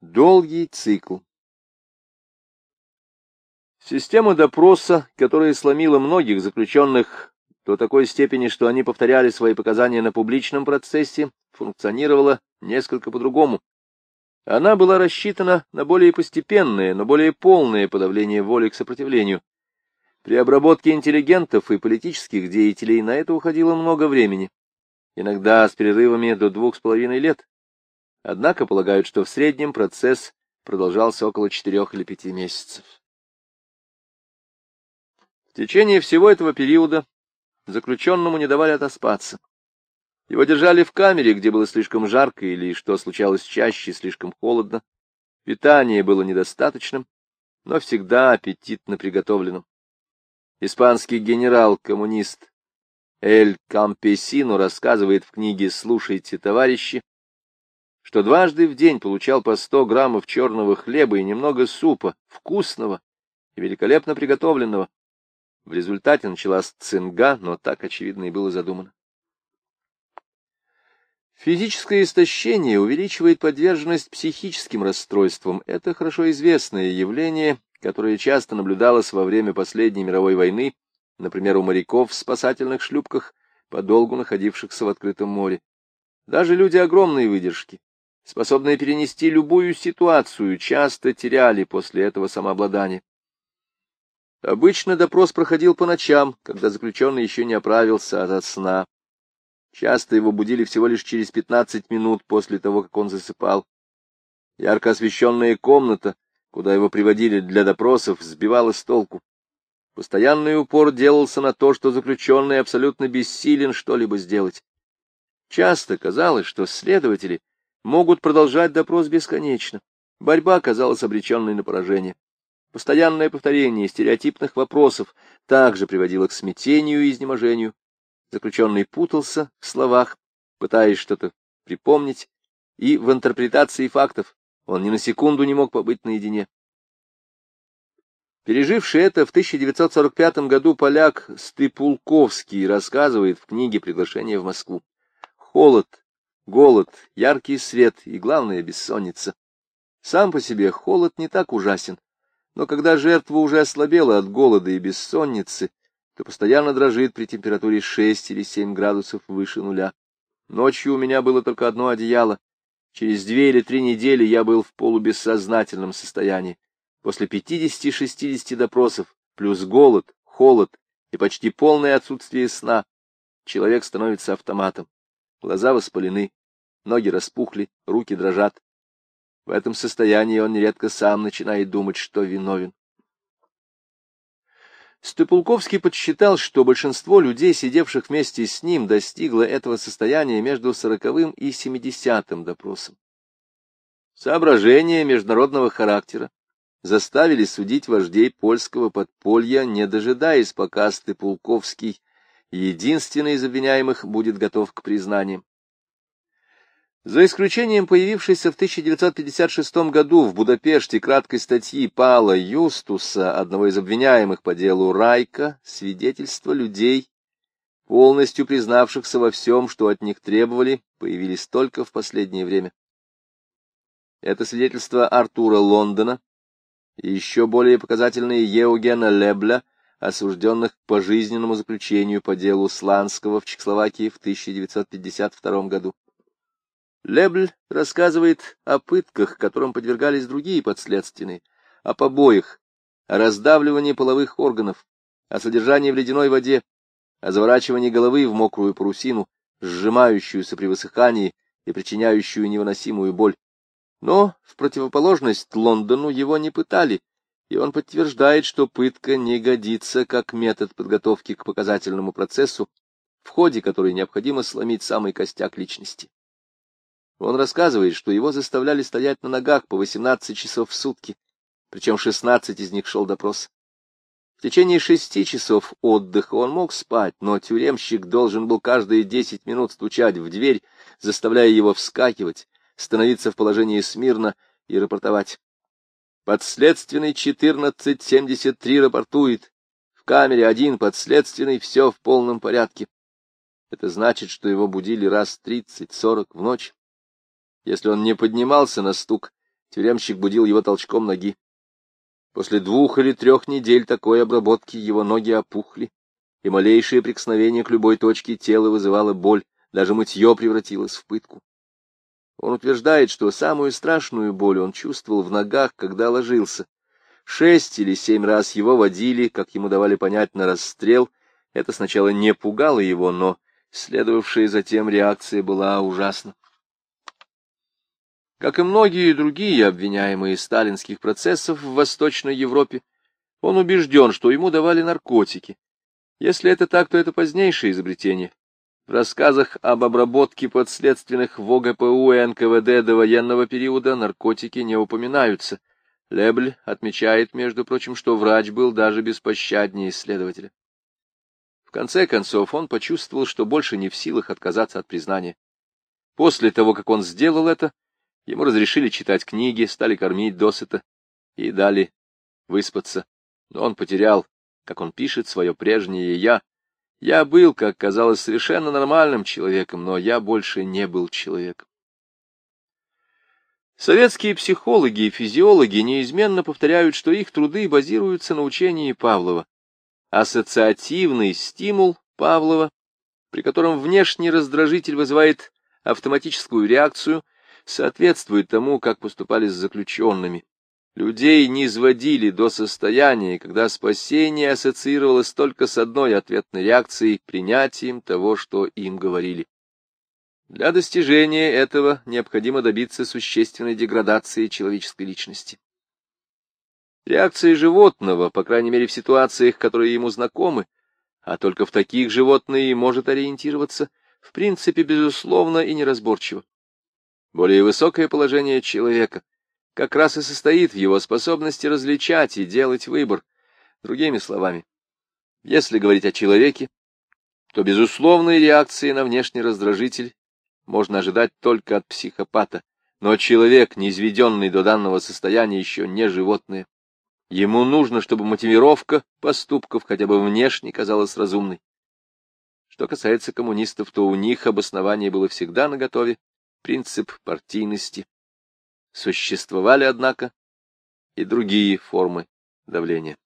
Долгий цикл. Система допроса, которая сломила многих заключенных до такой степени, что они повторяли свои показания на публичном процессе, функционировала несколько по-другому. Она была рассчитана на более постепенное, но более полное подавление воли к сопротивлению. При обработке интеллигентов и политических деятелей на это уходило много времени, иногда с перерывами до двух с половиной лет. Однако полагают, что в среднем процесс продолжался около четырех или пяти месяцев. В течение всего этого периода заключенному не давали отоспаться. Его держали в камере, где было слишком жарко или, что случалось чаще, слишком холодно. Питание было недостаточным, но всегда аппетитно приготовленным. Испанский генерал-коммунист Эль Кампесино рассказывает в книге «Слушайте, товарищи», что дважды в день получал по сто граммов черного хлеба и немного супа, вкусного и великолепно приготовленного. В результате началась цинга, но так, очевидно, и было задумано. Физическое истощение увеличивает подверженность психическим расстройствам. Это хорошо известное явление, которое часто наблюдалось во время последней мировой войны, например, у моряков в спасательных шлюпках, подолгу находившихся в открытом море. Даже люди огромной выдержки, способные перенести любую ситуацию, часто теряли после этого самообладание. Обычно допрос проходил по ночам, когда заключенный еще не оправился от сна. Часто его будили всего лишь через пятнадцать минут после того, как он засыпал. Ярко освещенная комната, куда его приводили для допросов, сбивала с толку. Постоянный упор делался на то, что заключенный абсолютно бессилен что-либо сделать. Часто казалось, что следователи могут продолжать допрос бесконечно. Борьба казалась обреченной на поражение. Постоянное повторение стереотипных вопросов также приводило к смятению и изнеможению. Заключенный путался в словах, пытаясь что-то припомнить, и в интерпретации фактов он ни на секунду не мог побыть наедине. Переживший это в 1945 году поляк Стыпулковский рассказывает в книге «Приглашение в Москву». Холод, голод, яркий свет и, главное, бессонница. Сам по себе холод не так ужасен, но когда жертва уже ослабела от голода и бессонницы, то постоянно дрожит при температуре 6 или 7 градусов выше нуля. Ночью у меня было только одно одеяло. Через две или три недели я был в полубессознательном состоянии. После 50-60 допросов, плюс голод, холод и почти полное отсутствие сна, человек становится автоматом. Глаза воспалены, ноги распухли, руки дрожат. В этом состоянии он нередко сам начинает думать, что виновен. Степулковский подсчитал, что большинство людей, сидевших вместе с ним, достигло этого состояния между сороковым и семидесятым допросом. Соображения международного характера заставили судить вождей польского подполья, не дожидаясь, пока Степулковский, единственный из обвиняемых, будет готов к признаниям. За исключением появившейся в 1956 году в Будапеште краткой статьи Пала Юстуса, одного из обвиняемых по делу Райка, свидетельства людей, полностью признавшихся во всем, что от них требовали, появились только в последнее время. Это свидетельство Артура Лондона и еще более показательные Еугена Лебля, осужденных к пожизненному заключению по делу Сланского в Чехословакии в 1952 году. Лебль рассказывает о пытках, которым подвергались другие подследственные, о побоях, о раздавливании половых органов, о содержании в ледяной воде, о заворачивании головы в мокрую парусину, сжимающуюся при высыхании и причиняющую невыносимую боль. Но в противоположность Лондону его не пытали, и он подтверждает, что пытка не годится как метод подготовки к показательному процессу, в ходе которой необходимо сломить самый костяк личности. Он рассказывает, что его заставляли стоять на ногах по 18 часов в сутки, причем 16 из них шел допрос. В течение шести часов отдыха он мог спать, но тюремщик должен был каждые 10 минут стучать в дверь, заставляя его вскакивать, становиться в положении смирно и рапортовать. Подследственный 1473 рапортует. В камере один подследственный, все в полном порядке. Это значит, что его будили раз 30-40 в ночь. Если он не поднимался на стук, Тюремщик будил его толчком ноги. После двух или трех недель такой обработки его ноги опухли, и малейшее прикосновение к любой точке тела вызывало боль, даже мытье превратилось в пытку. Он утверждает, что самую страшную боль он чувствовал в ногах, когда ложился. Шесть или семь раз его водили, как ему давали понять, на расстрел. Это сначала не пугало его, но следовавшая затем реакция была ужасна. Как и многие другие обвиняемые сталинских процессов в Восточной Европе, он убежден, что ему давали наркотики. Если это так, то это позднейшее изобретение. В рассказах об обработке подследственных в ОГПУ и НКВД до военного периода наркотики не упоминаются. Лебль отмечает, между прочим, что врач был даже беспощаднее исследователя. В конце концов, он почувствовал, что больше не в силах отказаться от признания. После того, как он сделал это, Ему разрешили читать книги, стали кормить досыта и дали выспаться. Но он потерял, как он пишет, свое прежнее «я». Я был, как казалось, совершенно нормальным человеком, но я больше не был человеком. Советские психологи и физиологи неизменно повторяют, что их труды базируются на учении Павлова. Ассоциативный стимул Павлова, при котором внешний раздражитель вызывает автоматическую реакцию, соответствует тому, как поступали с заключенными. Людей не изводили до состояния, когда спасение ассоциировалось только с одной ответной реакцией — принятием того, что им говорили. Для достижения этого необходимо добиться существенной деградации человеческой личности. Реакция животного, по крайней мере в ситуациях, которые ему знакомы, а только в таких животное и может ориентироваться, в принципе, безусловно и неразборчиво. Более высокое положение человека как раз и состоит в его способности различать и делать выбор. Другими словами, если говорить о человеке, то безусловной реакции на внешний раздражитель можно ожидать только от психопата, но человек, не изведенный до данного состояния, еще не животное. Ему нужно, чтобы мотивировка поступков хотя бы внешне казалась разумной. Что касается коммунистов, то у них обоснование было всегда наготове, принцип партийности. Существовали, однако, и другие формы давления.